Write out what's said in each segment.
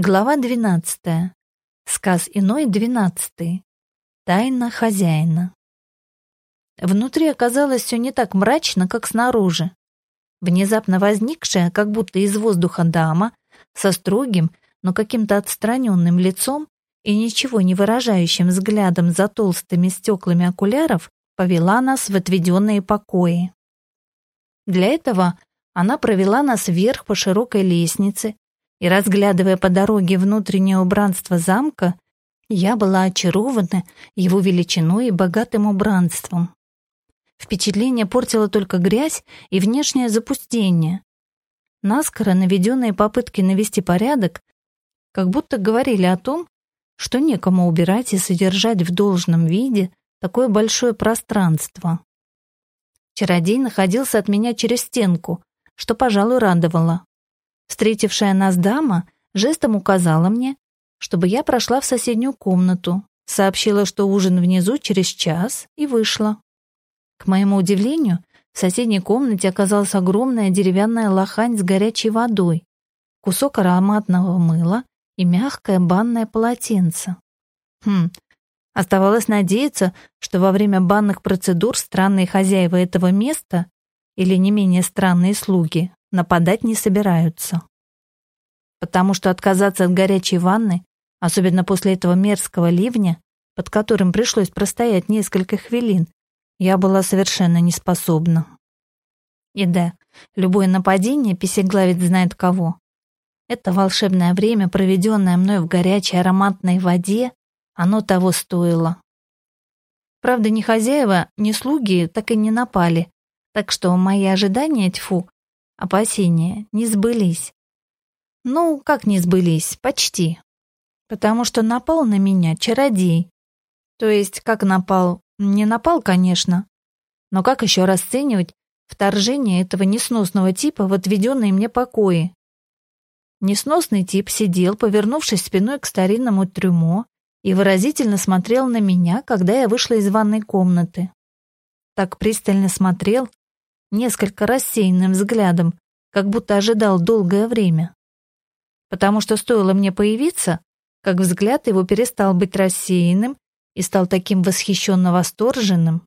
Глава двенадцатая. Сказ иной двенадцатый. Тайна хозяина. Внутри оказалось все не так мрачно, как снаружи. Внезапно возникшая, как будто из воздуха дама, со строгим, но каким-то отстраненным лицом и ничего не выражающим взглядом за толстыми стеклами окуляров, повела нас в отведенные покои. Для этого она провела нас вверх по широкой лестнице, и, разглядывая по дороге внутреннее убранство замка, я была очарована его величиной и богатым убранством. Впечатление портило только грязь и внешнее запустение. Наскоро наведенные попытки навести порядок как будто говорили о том, что некому убирать и содержать в должном виде такое большое пространство. Чародей находился от меня через стенку, что, пожалуй, радовало. Встретившая нас дама жестом указала мне, чтобы я прошла в соседнюю комнату, сообщила, что ужин внизу через час, и вышла. К моему удивлению, в соседней комнате оказалась огромная деревянная лохань с горячей водой, кусок ароматного мыла и мягкое банное полотенце. Хм, оставалось надеяться, что во время банных процедур странные хозяева этого места или не менее странные слуги нападать не собираются. Потому что отказаться от горячей ванны, особенно после этого мерзкого ливня, под которым пришлось простоять несколько хвилин, я была совершенно не способна. И да, любое нападение песеглавец знает кого. Это волшебное время, проведенное мной в горячей ароматной воде, оно того стоило. Правда, ни хозяева, ни слуги так и не напали, так что мои ожидания, тьфу, Опасения не сбылись. Ну, как не сбылись, почти. Потому что напал на меня чародей. То есть, как напал? Не напал, конечно. Но как еще расценивать вторжение этого несносного типа в отведенные мне покои? Несносный тип сидел, повернувшись спиной к старинному трюмо, и выразительно смотрел на меня, когда я вышла из ванной комнаты. Так пристально смотрел, несколько рассеянным взглядом, как будто ожидал долгое время. Потому что стоило мне появиться, как взгляд его перестал быть рассеянным и стал таким восхищенно восторженным.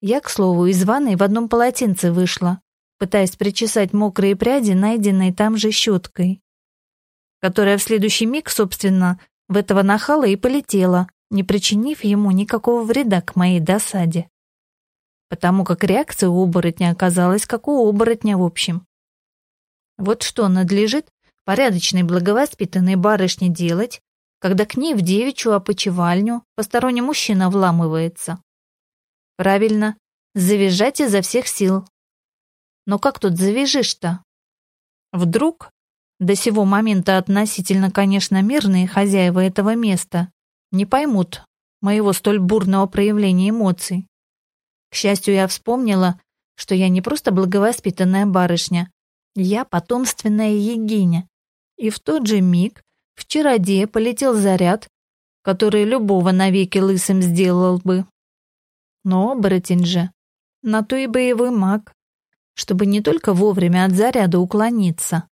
Я, к слову, из ванной в одном полотенце вышла, пытаясь причесать мокрые пряди, найденные там же щеткой, которая в следующий миг, собственно, в этого нахала и полетела, не причинив ему никакого вреда к моей досаде потому как реакция у оборотня оказалась как у оборотня в общем. Вот что надлежит порядочной благовоспитанной барышне делать, когда к ней в девичью опочивальню посторонний мужчина вламывается. Правильно, завизжать изо всех сил. Но как тут завяжешь-то? Вдруг, до сего момента относительно, конечно, мирные хозяева этого места, не поймут моего столь бурного проявления эмоций. К счастью, я вспомнила, что я не просто благовоспитанная барышня, я потомственная егиня. И в тот же миг в чародея полетел заряд, который любого навеки лысым сделал бы. Но оборотень же, на то и боевой маг, чтобы не только вовремя от заряда уклониться,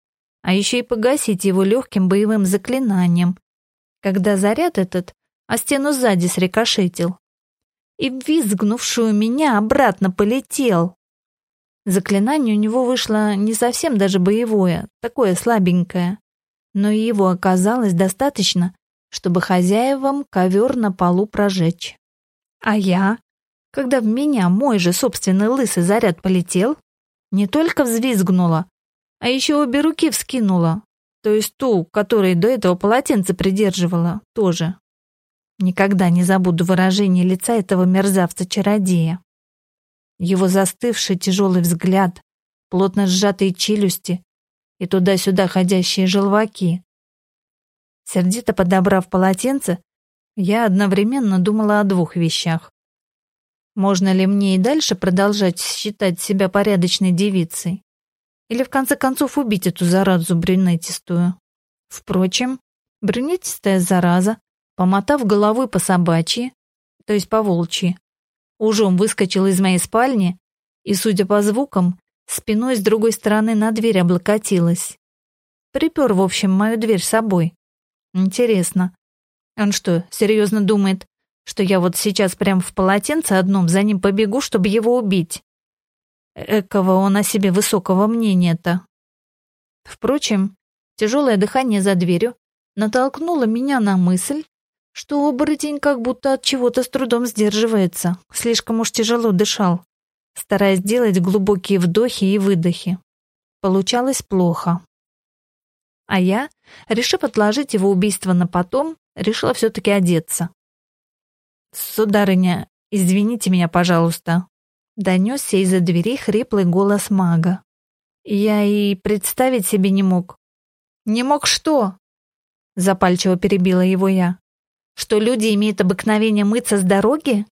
а еще и погасить его легким боевым заклинанием, когда заряд этот а стену сзади срикошетил и визгнувшую меня обратно полетел. Заклинание у него вышло не совсем даже боевое, такое слабенькое, но его оказалось достаточно, чтобы хозяевам ковер на полу прожечь. А я, когда в меня мой же собственный лысый заряд полетел, не только взвизгнула, а еще обе руки вскинула, то есть ту, которой до этого полотенце придерживала, тоже. Никогда не забуду выражение лица этого мерзавца-чародея. Его застывший тяжелый взгляд, плотно сжатые челюсти и туда-сюда ходящие желваки. Сердито подобрав полотенце, я одновременно думала о двух вещах. Можно ли мне и дальше продолжать считать себя порядочной девицей? Или в конце концов убить эту заразу брюнетистую? Впрочем, брюнетистая зараза Помотав головой по собачьи, то есть по волчьи, ужом выскочил из моей спальни и, судя по звукам, спиной с другой стороны на дверь облокотилась. припер, в общем, мою дверь с собой. Интересно, он что, серьезно думает, что я вот сейчас прям в полотенце одном за ним побегу, чтобы его убить? Экого он о себе высокого мнения-то. Впрочем, тяжелое дыхание за дверью натолкнуло меня на мысль, что оборотень как будто от чего-то с трудом сдерживается, слишком уж тяжело дышал, стараясь делать глубокие вдохи и выдохи. Получалось плохо. А я, решив отложить его убийство на потом, решила все-таки одеться. «Сударыня, извините меня, пожалуйста», — донесся из-за двери хриплый голос мага. Я и представить себе не мог. «Не мог что?» — запальчиво перебила его я. «Что люди имеют обыкновение мыться с дороги?»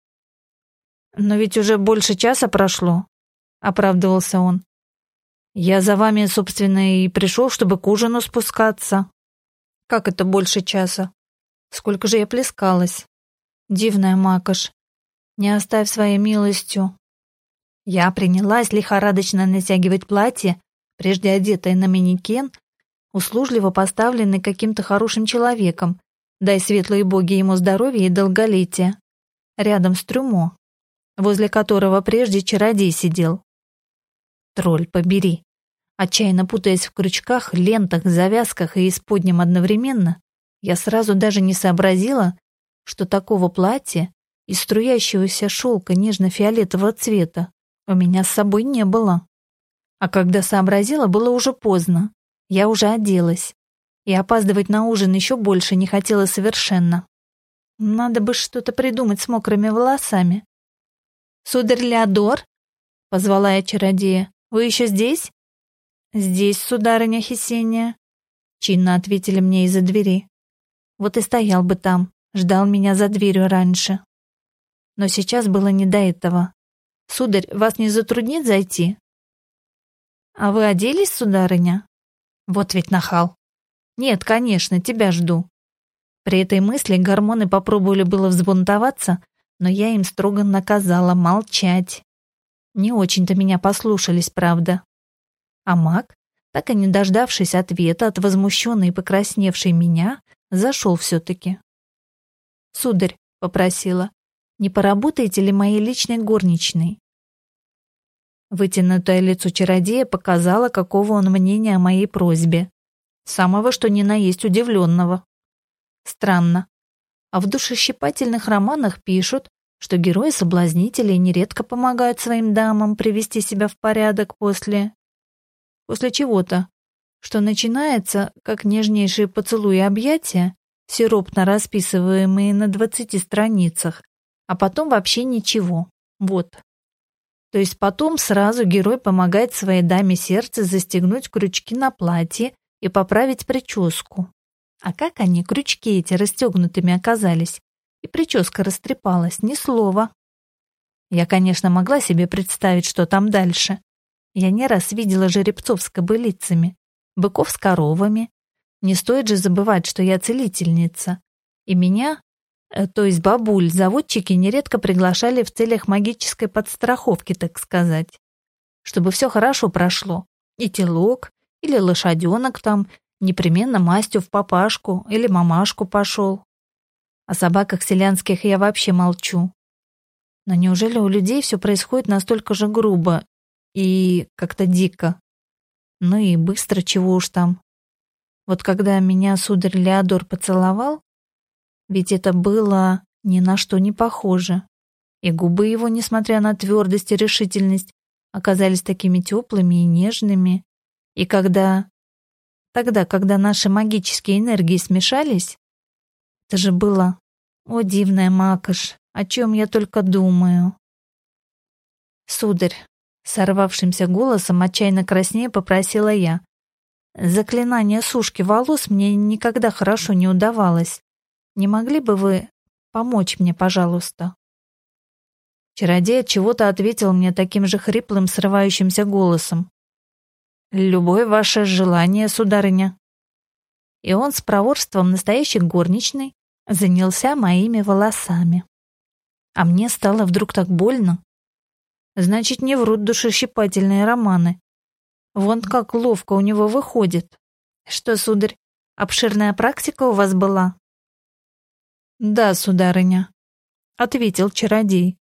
«Но ведь уже больше часа прошло», — оправдывался он. «Я за вами, собственно, и пришел, чтобы к ужину спускаться». «Как это больше часа? Сколько же я плескалась?» «Дивная макаш, не оставь своей милостью». Я принялась лихорадочно натягивать платье, прежде одетое на манекен, услужливо поставленный каким-то хорошим человеком, дай светлые боги ему здоровья и долголетия, рядом с трюмо, возле которого прежде чародей сидел. Тролль, побери. Отчаянно путаясь в крючках, лентах, завязках и исподнем одновременно, я сразу даже не сообразила, что такого платья и струящегося шелка нежно-фиолетового цвета у меня с собой не было. А когда сообразила, было уже поздно. Я уже оделась. И опаздывать на ужин еще больше не хотела совершенно. Надо бы что-то придумать с мокрыми волосами. «Сударь Леодор?» — позвала я чародея. «Вы еще здесь?» «Здесь, сударыня Хесения», — чинно ответили мне из-за двери. Вот и стоял бы там, ждал меня за дверью раньше. Но сейчас было не до этого. «Сударь, вас не затруднит зайти?» «А вы оделись, сударыня?» «Вот ведь нахал!» «Нет, конечно, тебя жду». При этой мысли гормоны попробовали было взбунтоваться, но я им строго наказала молчать. Не очень-то меня послушались, правда. А маг, так и не дождавшись ответа от возмущенной и покрасневшей меня, зашел все-таки. «Сударь», — попросила, — «не поработаете ли моей личной горничной?» Вытянутое лицо чародея показало, какого он мнения о моей просьбе. Самого, что ни на есть удивленного. Странно. А в душещипательных романах пишут, что герои-соблазнители нередко помогают своим дамам привести себя в порядок после... После чего-то, что начинается, как нежнейшие поцелуи и объятия, сиропно расписываемые на двадцати страницах, а потом вообще ничего. Вот. То есть потом сразу герой помогает своей даме сердца застегнуть крючки на платье и поправить прическу. А как они, крючки эти, расстегнутыми оказались? И прическа растрепалась, ни слова. Я, конечно, могла себе представить, что там дальше. Я не раз видела жеребцов с кобылицами, быков с коровами. Не стоит же забывать, что я целительница. И меня, Э, то есть бабуль, заводчики нередко приглашали в целях магической подстраховки, так сказать. Чтобы все хорошо прошло. И телок, или лошаденок там, непременно мастью в папашку или мамашку пошел. О собаках селянских я вообще молчу. Но неужели у людей все происходит настолько же грубо и как-то дико? Ну и быстро, чего уж там. Вот когда меня сударь Леодор поцеловал, ведь это было ни на что не похоже. И губы его, несмотря на твердость и решительность, оказались такими теплыми и нежными. И когда... Тогда, когда наши магические энергии смешались, это же было... О, дивная Макаш, о чем я только думаю. Сударь, сорвавшимся голосом, отчаянно краснее попросила я. Заклинание сушки волос мне никогда хорошо не удавалось. Не могли бы вы помочь мне, пожалуйста?» Чародей от чего-то ответил мне таким же хриплым, срывающимся голосом. «Любое ваше желание, сударыня». И он с проворством настоящей горничной занялся моими волосами. А мне стало вдруг так больно. Значит, не врут душещипательные романы. Вон как ловко у него выходит. Что, сударь, обширная практика у вас была? Да, сударыня, ответил чародей.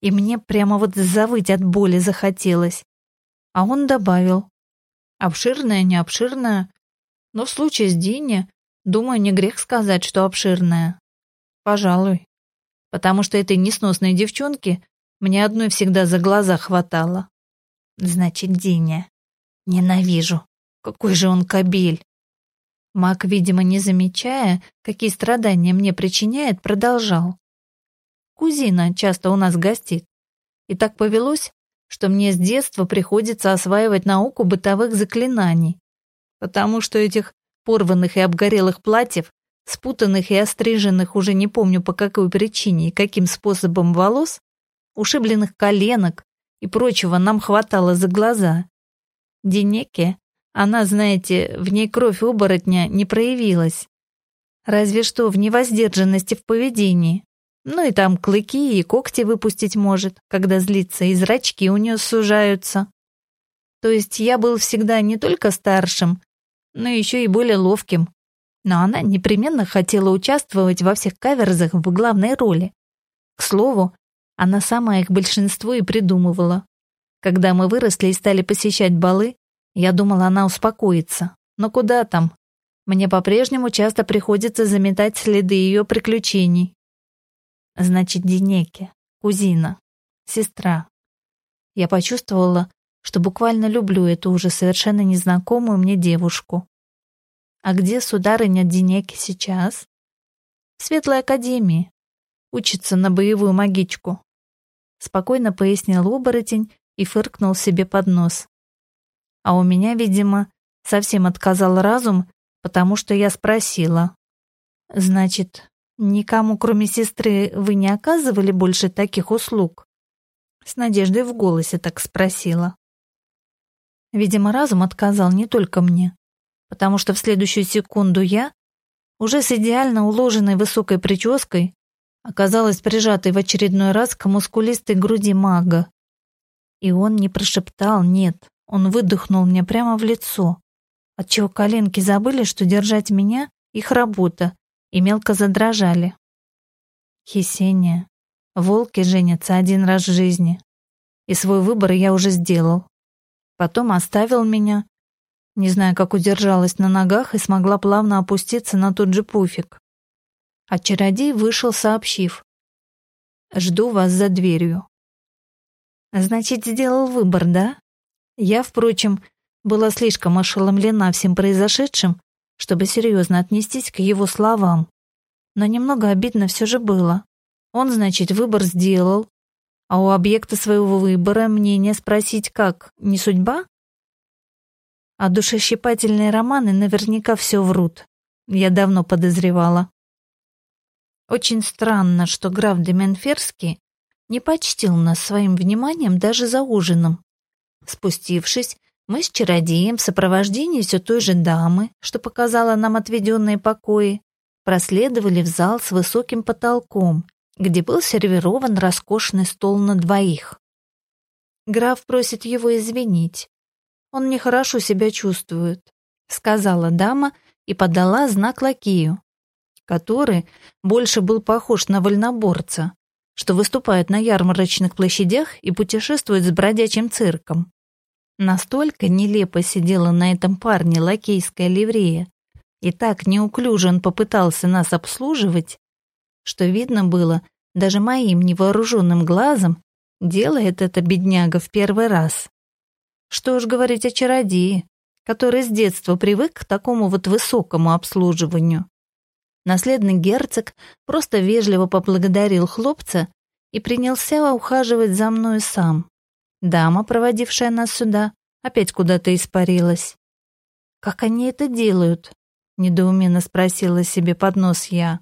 И мне прямо вот завыть от боли захотелось. А он добавил. Обширная, не обширная, но в случае с Динни, думаю, не грех сказать, что обширная. Пожалуй. Потому что этой несносной девчонке мне одной всегда за глаза хватало. Значит, Диня. Ненавижу. Какой же он кобель. Мак, видимо, не замечая, какие страдания мне причиняет, продолжал. Кузина часто у нас гостит. И так повелось, что мне с детства приходится осваивать науку бытовых заклинаний, потому что этих порванных и обгорелых платьев, спутанных и остриженных уже не помню по какой причине и каким способом волос, ушибленных коленок и прочего нам хватало за глаза. Денеке, она, знаете, в ней кровь оборотня не проявилась. Разве что в невоздержанности в поведении. Ну и там клыки и когти выпустить может, когда злится, и зрачки у нее сужаются. То есть я был всегда не только старшим, но еще и более ловким. Но она непременно хотела участвовать во всех каверзах в главной роли. К слову, она сама их большинство и придумывала. Когда мы выросли и стали посещать балы, я думала, она успокоится. Но куда там? Мне по-прежнему часто приходится заметать следы ее приключений. Значит, Денеке, кузина, сестра. Я почувствовала, что буквально люблю эту уже совершенно незнакомую мне девушку. А где сударыня Денеки сейчас? В Светлой Академии. Учится на боевую магичку. Спокойно пояснил оборотень и фыркнул себе под нос. А у меня, видимо, совсем отказал разум, потому что я спросила. Значит, Никому, кроме сестры, вы не оказывали больше таких услуг? С надеждой в голосе так спросила. Видимо, разум отказал не только мне, потому что в следующую секунду я, уже с идеально уложенной высокой прической, оказалась прижатой в очередной раз к мускулистой груди мага. И он не прошептал «нет», он выдохнул мне прямо в лицо, отчего коленки забыли, что держать меня — их работа, и мелко задрожали. Хисения. Волки женятся один раз в жизни. И свой выбор я уже сделал. Потом оставил меня. Не знаю, как удержалась на ногах и смогла плавно опуститься на тот же пуфик. А чародей вышел, сообщив. «Жду вас за дверью». Значит, сделал выбор, да? Я, впрочем, была слишком ошеломлена всем произошедшим, чтобы серьезно отнестись к его словам. Но немного обидно все же было. Он, значит, выбор сделал, а у объекта своего выбора мнение спросить как, не судьба? А душещипательные романы наверняка все врут. Я давно подозревала. Очень странно, что граф Деменферский не почтил нас своим вниманием даже за ужином. Спустившись, мы с чародеем в сопровождении все той же дамы, что показала нам отведенные покои, проследовали в зал с высоким потолком, где был сервирован роскошный стол на двоих. Граф просит его извинить. Он нехорошо себя чувствует, сказала дама и подала знак лакею, который больше был похож на вольноборца, что выступает на ярмарочных площадях и путешествует с бродячим цирком. Настолько нелепо сидела на этом парне лакейская ливрея, и так неуклюже он попытался нас обслуживать, что видно было даже моим невооруженным глазом, делает это бедняга в первый раз. Что уж говорить о чародее, который с детства привык к такому вот высокому обслуживанию. Наследный герцог просто вежливо поблагодарил хлопца и принялся ухаживать за мною сам. Дама, проводившая нас сюда, опять куда-то испарилась. «Как они это делают?» — недоуменно спросила себе под нос я.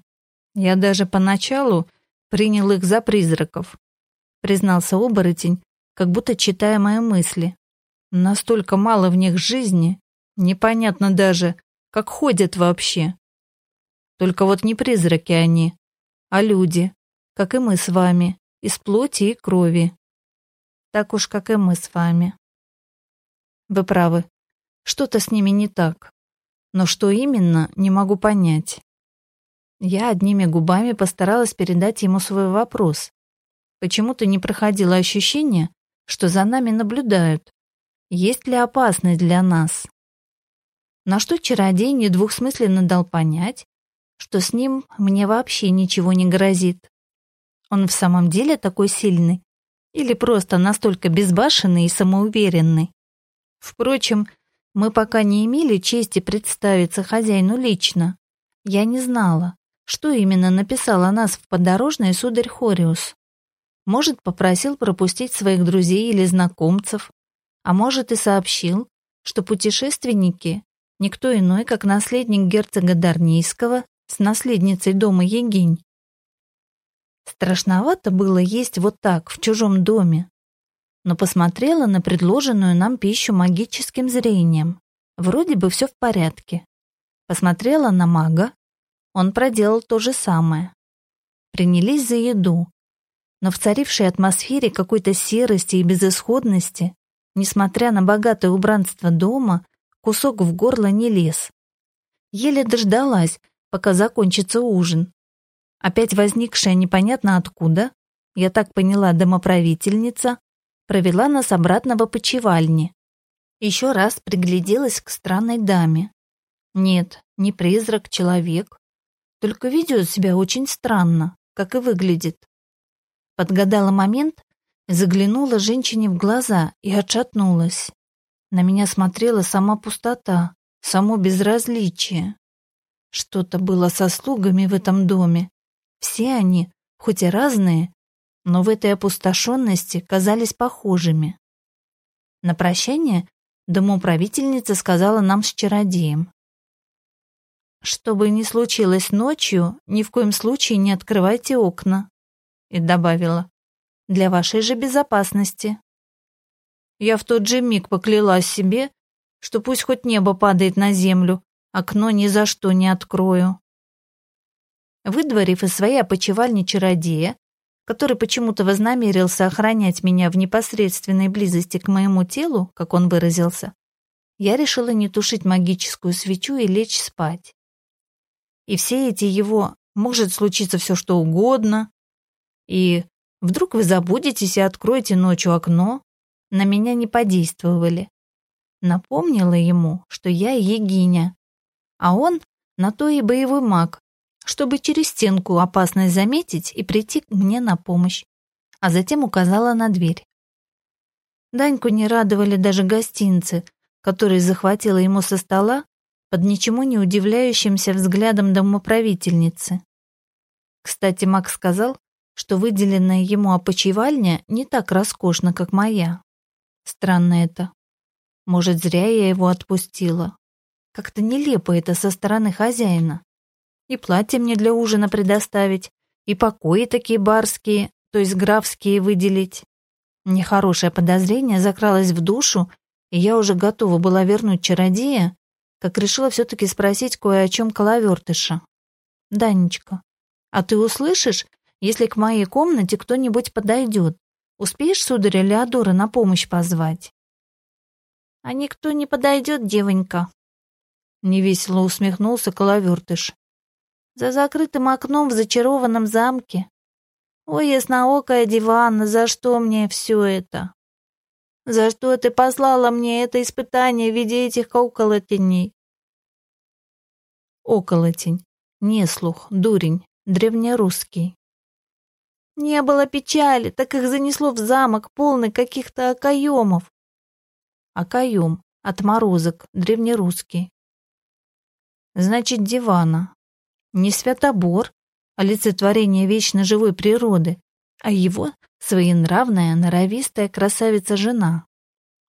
«Я даже поначалу принял их за призраков», — признался оборотень, как будто читая мои мысли. «Настолько мало в них жизни, непонятно даже, как ходят вообще. Только вот не призраки они, а люди, как и мы с вами, из плоти и крови так уж, как и мы с вами. Вы правы. Что-то с ними не так. Но что именно, не могу понять. Я одними губами постаралась передать ему свой вопрос. Почему-то не проходило ощущение, что за нами наблюдают. Есть ли опасность для нас? На что чародей недвусмысленно дал понять, что с ним мне вообще ничего не грозит. Он в самом деле такой сильный? Или просто настолько безбашенный и самоуверенный? Впрочем, мы пока не имели чести представиться хозяину лично. Я не знала, что именно написал о нас в подорожной сударь Хориус. Может, попросил пропустить своих друзей или знакомцев, а может и сообщил, что путешественники — никто иной, как наследник герцога Дарнийского с наследницей дома Егинь. Страшновато было есть вот так, в чужом доме, но посмотрела на предложенную нам пищу магическим зрением. Вроде бы все в порядке. Посмотрела на мага, он проделал то же самое. Принялись за еду, но в царившей атмосфере какой-то серости и безысходности, несмотря на богатое убранство дома, кусок в горло не лез. Еле дождалась, пока закончится ужин. Опять возникшая непонятно откуда, я так поняла, домоправительница, провела нас обратно в опочивальни. Еще раз пригляделась к странной даме. Нет, не призрак, человек. Только ведет себя очень странно, как и выглядит. Подгадала момент, заглянула женщине в глаза и отшатнулась. На меня смотрела сама пустота, само безразличие. Что-то было со слугами в этом доме. Все они, хоть и разные, но в этой опустошенности казались похожими. На прощание домоуправительница сказала нам с чародеем. «Что бы ни случилось ночью, ни в коем случае не открывайте окна и добавила, «Для вашей же безопасности». Я в тот же миг поклялась себе, что пусть хоть небо падает на землю, окно ни за что не открою. Выдворив из своей опочивальни чародея, который почему-то вознамерился охранять меня в непосредственной близости к моему телу, как он выразился, я решила не тушить магическую свечу и лечь спать. И все эти его «может случиться все что угодно», и вдруг вы забудетесь и откроете ночью окно, на меня не подействовали. Напомнила ему, что я егиня, а он на то и боевой маг, чтобы через стенку опасность заметить и прийти мне на помощь, а затем указала на дверь. Даньку не радовали даже гостинцы, которые захватила ему со стола под ничему не удивляющимся взглядом домоправительницы. Кстати, Макс сказал, что выделенная ему опочивальня не так роскошна, как моя. Странно это. Может, зря я его отпустила. Как-то нелепо это со стороны хозяина. И платье мне для ужина предоставить, и покои такие барские, то есть графские выделить. Нехорошее подозрение закралось в душу, и я уже готова была вернуть чародея, как решила все-таки спросить кое о чем коловертыша. «Данечка, а ты услышишь, если к моей комнате кто-нибудь подойдет. Успеешь, сударя Леодора, на помощь позвать?» «А никто не подойдет, девонька», — невесело усмехнулся Коловертыш. «За закрытым окном в зачарованном замке. Ой, ясноокая дивана, за что мне все это? За что ты послала мне это испытание в виде этих околотеней?» Околотень, неслух, дурень, древнерусский. Не было печали, так их занесло в замок, полный каких-то окоемов. Окоем, отморозок, древнерусский. Значит, дивана. Не святобор, олицетворение вечно живой природы, а его своенравная, норовистая красавица-жена.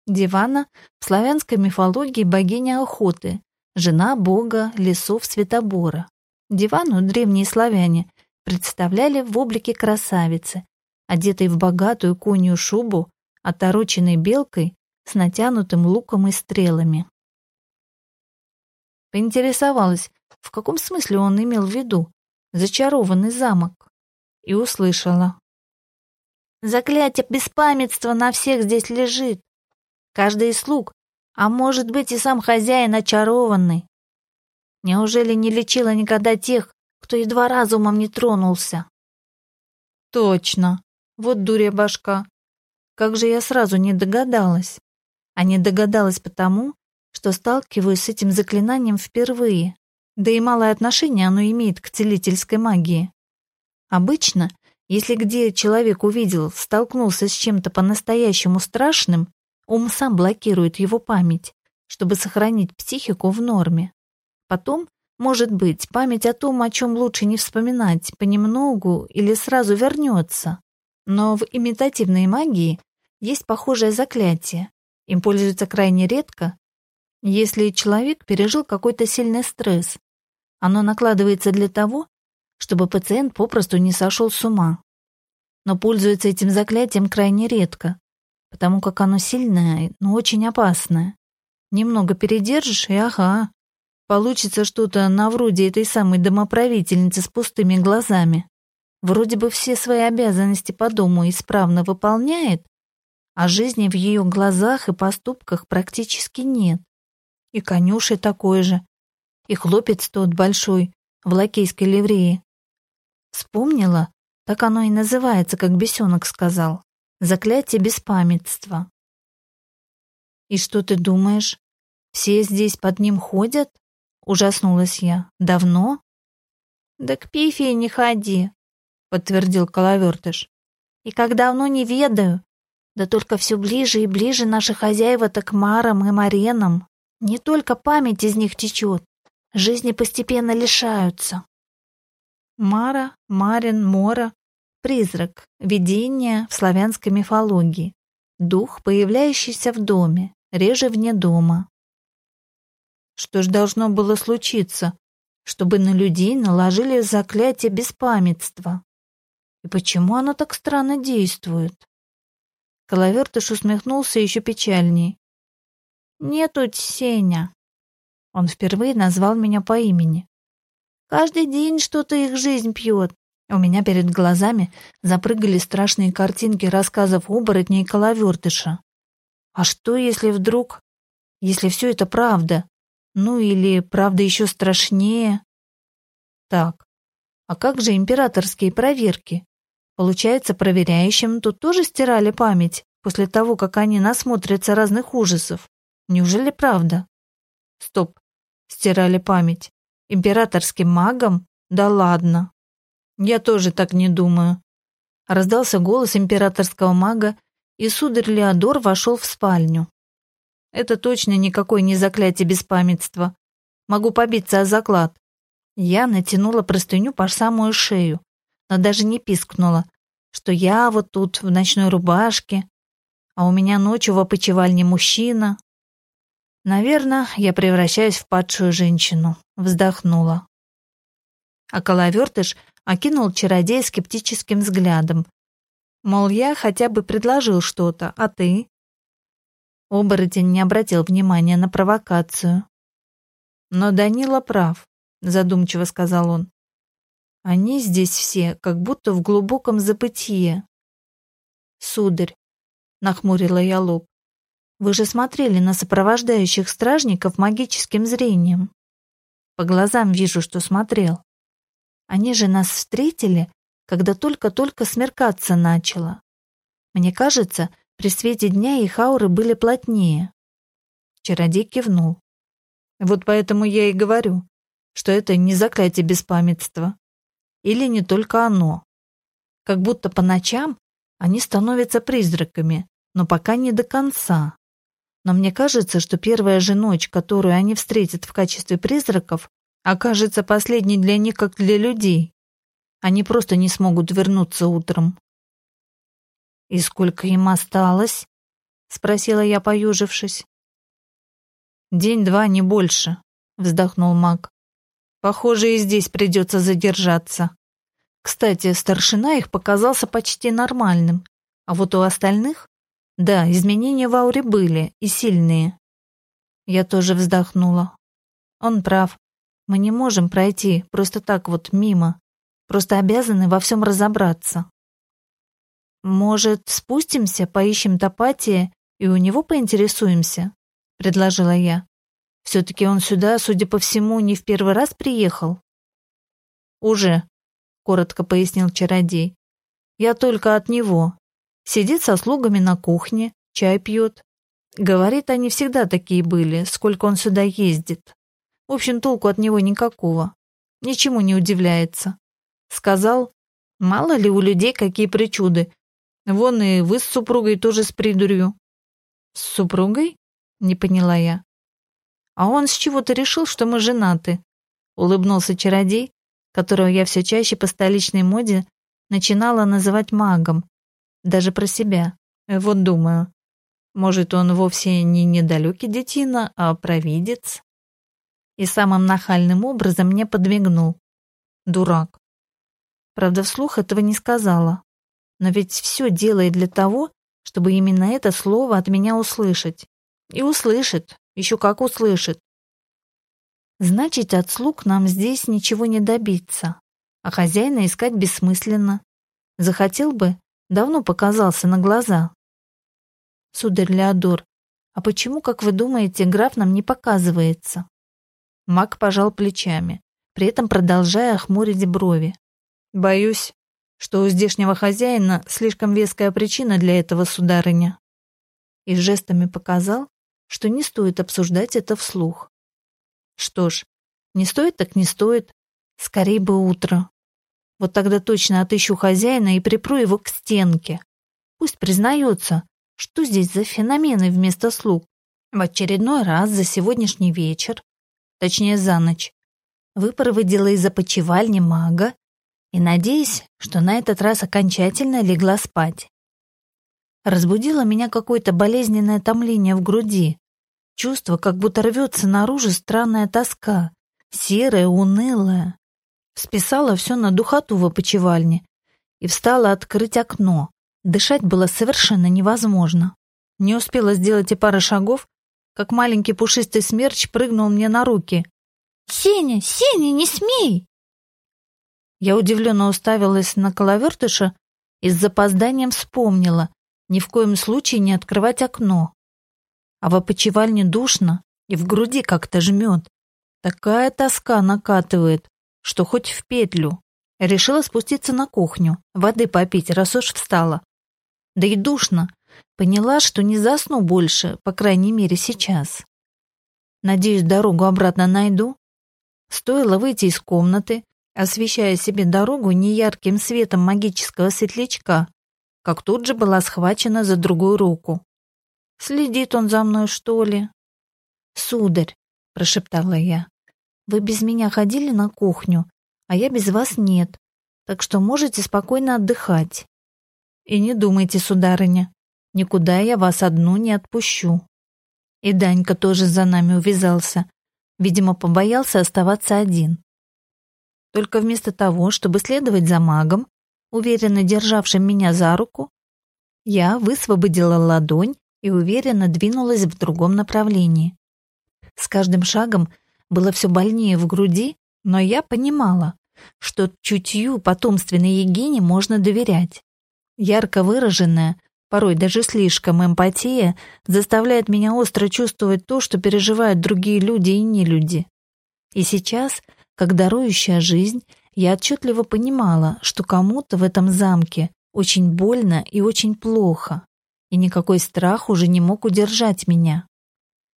Дивана в славянской мифологии богиня охоты, жена бога лесов Святобора. Дивану древние славяне представляли в облике красавицы, одетой в богатую конью шубу, отороченной белкой с натянутым луком и стрелами. Поинтересовалась, в каком смысле он имел в виду зачарованный замок, и услышала. «Заклятие беспамятства на всех здесь лежит. Каждый из слуг, а может быть и сам хозяин очарованный. Неужели не лечила никогда тех, кто едва разумом не тронулся? Точно. Вот дуря башка. Как же я сразу не догадалась? А не догадалась потому, что сталкиваюсь с этим заклинанием впервые. Да и малое отношение оно имеет к целительской магии. Обычно, если где человек увидел, столкнулся с чем-то по-настоящему страшным, ум сам блокирует его память, чтобы сохранить психику в норме. Потом, может быть, память о том, о чем лучше не вспоминать, понемногу или сразу вернется. Но в имитативной магии есть похожее заклятие. Им пользуются крайне редко, если человек пережил какой-то сильный стресс оно накладывается для того, чтобы пациент попросту не сошел с ума. Но пользуется этим заклятием крайне редко, потому как оно сильное, но очень опасное. Немного передержишь, и ага, получится что-то на вроде этой самой домоправительницы с пустыми глазами. Вроде бы все свои обязанности по дому исправно выполняет, а жизни в ее глазах и поступках практически нет. И конюши такой же, и хлопец тот большой, в лакейской ливрее. Вспомнила, так оно и называется, как бесенок сказал. Заклятие беспамятства. «И что ты думаешь? Все здесь под ним ходят?» Ужаснулась я. «Давно?» «Да к пифии не ходи», — подтвердил Коловертыш. «И как давно не ведаю. Да только все ближе и ближе наши хозяева-то к Марам и Маренам. Не только память из них течет, Жизни постепенно лишаются. Мара, Марин, Мора — призрак, видение в славянской мифологии, дух, появляющийся в доме, реже вне дома. Что ж должно было случиться, чтобы на людей наложили заклятие беспамятства? И почему оно так странно действует? Коловертыш усмехнулся еще печальней. «Нету Сеня. Он впервые назвал меня по имени. Каждый день что-то их жизнь пьет. У меня перед глазами запрыгали страшные картинки рассказов оборотней и коловертыша. А что, если вдруг... Если все это правда? Ну или правда еще страшнее? Так, а как же императорские проверки? Получается, проверяющим тут тоже стирали память после того, как они насмотрятся разных ужасов. Неужели правда? Стоп, стирали память. Императорским магом? Да ладно. Я тоже так не думаю. Раздался голос императорского мага, и сударь Леодор вошел в спальню. Это точно никакой не заклятие беспамятства. Могу побиться о заклад. Я натянула простыню по самую шею, но даже не пискнула, что я вот тут в ночной рубашке, а у меня ночью в опочивальне мужчина, Наверное, я превращаюсь в падшую женщину. Вздохнула. А Коловертыш окинул чародея скептическим взглядом. Мол, я хотя бы предложил что-то, а ты? Оборотень не обратил внимания на провокацию. Но Данила прав, задумчиво сказал он. Они здесь все, как будто в глубоком забытие. Сударь, нахмурила я лоб, вы же смотрели на сопровождающих стражников магическим зрением. По глазам вижу, что смотрел. Они же нас встретили, когда только-только смеркаться начало. Мне кажется, при свете дня их ауры были плотнее. Чародей кивнул. Вот поэтому я и говорю, что это не заклятие беспамятства. Или не только оно. Как будто по ночам они становятся призраками, но пока не до конца. Но мне кажется, что первая же ночь, которую они встретят в качестве призраков, окажется последней для них, как для людей. Они просто не смогут вернуться утром. «И сколько им осталось?» — спросила я, поюжившись. «День-два, не больше», — вздохнул маг. «Похоже, и здесь придется задержаться. Кстати, старшина их показался почти нормальным, а вот у остальных да, изменения в ауре были, и сильные. Я тоже вздохнула. Он прав. Мы не можем пройти просто так вот мимо. Просто обязаны во всем разобраться. Может, спустимся, поищем Топатия и у него поинтересуемся? Предложила я. Все-таки он сюда, судя по всему, не в первый раз приехал. Уже, коротко пояснил чародей. Я только от него. Сидит со слугами на кухне, чай пьет. Говорит, они всегда такие были, сколько он сюда ездит. В общем, толку от него никакого. Ничему не удивляется. Сказал, мало ли у людей какие причуды. Вон и вы с супругой тоже с придурью. С супругой? Не поняла я. А он с чего-то решил, что мы женаты. Улыбнулся чародей, которого я все чаще по столичной моде начинала называть магом. Даже про себя. Вот думаю, может, он вовсе не недалекий детина, а провидец? И самым нахальным образом мне подмигнул. Дурак. Правда, вслух этого не сказала. Но ведь все делает для того, чтобы именно это слово от меня услышать. И услышит, еще как услышит. Значит, от слуг нам здесь ничего не добиться, а хозяина искать бессмысленно. Захотел бы, давно показался на глаза. Сударь Леодор, а почему, как вы думаете, граф нам не показывается? Маг пожал плечами, при этом продолжая хмурить брови. Боюсь, что у здешнего хозяина слишком веская причина для этого, сударыня. И жестами показал, что не стоит обсуждать это вслух. Что ж, не стоит так не стоит. Скорей бы утро. Вот тогда точно отыщу хозяина и припру его к стенке. Пусть признается, что здесь за феномены вместо слуг. В очередной раз за сегодняшний вечер, точнее за ночь, выпроводила из опочивальни мага и надеясь, что на этот раз окончательно легла спать. Разбудило меня какое-то болезненное томление в груди. Чувство, как будто рвется наружу странная тоска, серая, унылая. Списала все на духоту в опочивальне и встала открыть окно. Дышать было совершенно невозможно. Не успела сделать и пары шагов, как маленький пушистый смерч прыгнул мне на руки. «Сеня, Сеня, не смей!» Я удивленно уставилась на коловертыша и с запозданием вспомнила, ни в коем случае не открывать окно. А в опочивальне душно и в груди как-то жмет. Такая тоска накатывает, что хоть в петлю. Решила спуститься на кухню, воды попить, раз уж встала. Да и душно. Поняла, что не засну больше, по крайней мере сейчас. Надеюсь, дорогу обратно найду. Стоило выйти из комнаты, освещая себе дорогу неярким светом магического светлячка, как тут же была схвачена за другую руку. Следит он за мной, что ли? Сударь, прошептала я, вы без меня ходили на кухню, а я без вас нет, так что можете спокойно отдыхать. И не думайте, сударыня, никуда я вас одну не отпущу. И Данька тоже за нами увязался, видимо, побоялся оставаться один. Только вместо того, чтобы следовать за магом, уверенно державшим меня за руку, я высвободила ладонь и уверенно двинулась в другом направлении. С каждым шагом было все больнее в груди, но я понимала, что чутью потомственной Егине можно доверять. Ярко выраженная, порой даже слишком эмпатия заставляет меня остро чувствовать то, что переживают другие люди и не люди. И сейчас, как дарующая жизнь, я отчетливо понимала, что кому-то в этом замке очень больно и очень плохо, и никакой страх уже не мог удержать меня.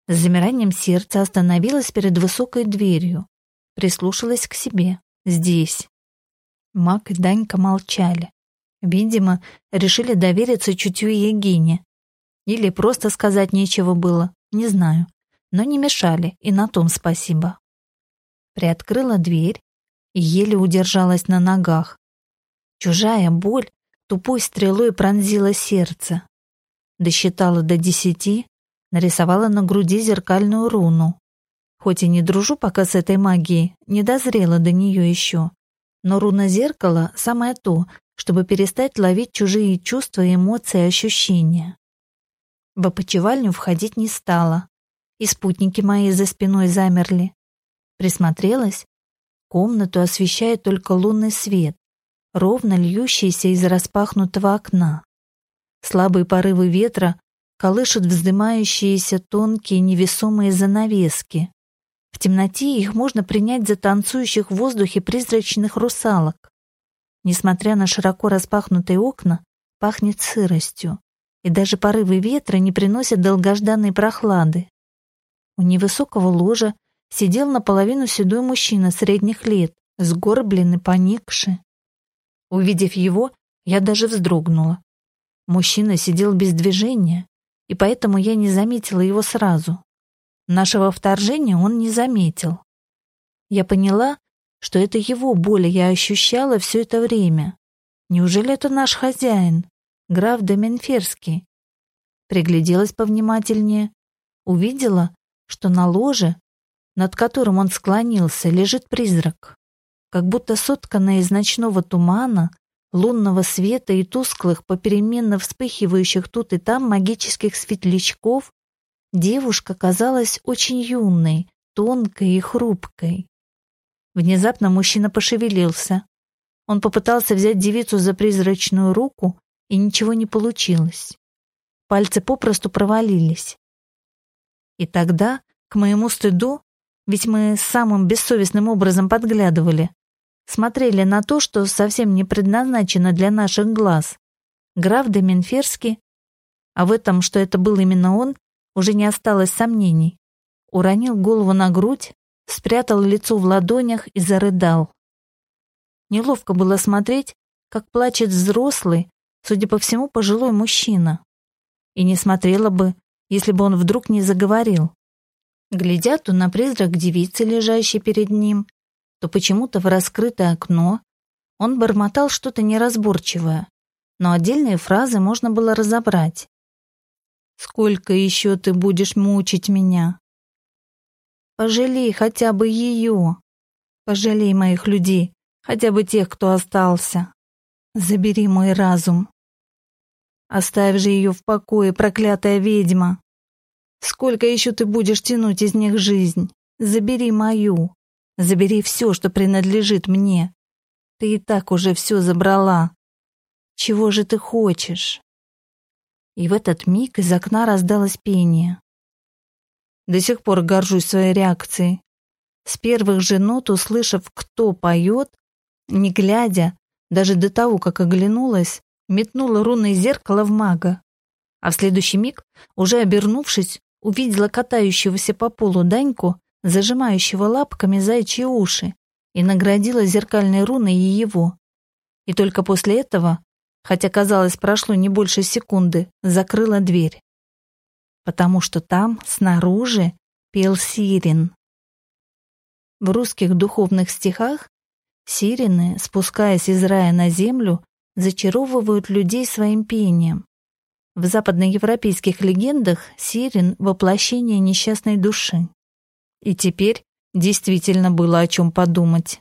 С замиранием сердца остановилась перед высокой дверью, прислушалась к себе, здесь. Мак и Данька молчали. Видимо, решили довериться чутью Егине. Или просто сказать нечего было, не знаю. Но не мешали, и на том спасибо. Приоткрыла дверь и еле удержалась на ногах. Чужая боль тупой стрелой пронзила сердце. Досчитала до десяти, нарисовала на груди зеркальную руну. Хоть и не дружу пока с этой магией, не дозрела до нее еще. Но руна зеркала — самое то, чтобы перестать ловить чужие чувства, эмоции и ощущения. В опочивальню входить не стала, и спутники мои за спиной замерли. Присмотрелась Комнату освещает только лунный свет, ровно льющийся из распахнутого окна. Слабые порывы ветра колышут вздымающиеся тонкие невесомые занавески, В темноте их можно принять за танцующих в воздухе призрачных русалок. Несмотря на широко распахнутые окна, пахнет сыростью, и даже порывы ветра не приносят долгожданной прохлады. У невысокого ложа сидел наполовину седой мужчина средних лет, сгорбленный, поникший. Увидев его, я даже вздрогнула. Мужчина сидел без движения, и поэтому я не заметила его сразу. Нашего вторжения он не заметил. Я поняла, что это его боль я ощущала все это время. Неужели это наш хозяин, граф Доменферский? Пригляделась повнимательнее, увидела, что на ложе, над которым он склонился, лежит призрак. Как будто сотканная из ночного тумана, лунного света и тусклых, попеременно вспыхивающих тут и там магических светлячков, Девушка казалась очень юной, тонкой и хрупкой. Внезапно мужчина пошевелился. Он попытался взять девицу за призрачную руку, и ничего не получилось. Пальцы попросту провалились. И тогда, к моему стыду, ведь мы самым бессовестным образом подглядывали, смотрели на то, что совсем не предназначено для наших глаз. Граф Деменферский, а в этом, что это был именно он, уже не осталось сомнений. Уронил голову на грудь, спрятал лицо в ладонях и зарыдал. Неловко было смотреть, как плачет взрослый, судя по всему, пожилой мужчина. И не смотрела бы, если бы он вдруг не заговорил. Глядя то на призрак девицы, лежащей перед ним, то почему-то в раскрытое окно он бормотал что-то неразборчивое, но отдельные фразы можно было разобрать. Сколько еще ты будешь мучить меня? Пожалей хотя бы ее. Пожалей моих людей, хотя бы тех, кто остался. Забери мой разум. Оставь же ее в покое, проклятая ведьма. Сколько еще ты будешь тянуть из них жизнь? Забери мою. Забери все, что принадлежит мне. Ты и так уже все забрала. Чего же ты хочешь? и в этот миг из окна раздалось пение. До сих пор горжусь своей реакцией. С первых же нот, услышав, кто поет, не глядя, даже до того, как оглянулась, метнула рунное зеркало в мага. А в следующий миг, уже обернувшись, увидела катающегося по полу Даньку, зажимающего лапками зайчьи уши, и наградила зеркальной руной и его. И только после этого хотя, казалось, прошло не больше секунды, закрыла дверь. Потому что там, снаружи, пел сирен. В русских духовных стихах сирены, спускаясь из рая на землю, зачаровывают людей своим пением. В западноевропейских легендах сирен — воплощение несчастной души. И теперь действительно было о чем подумать.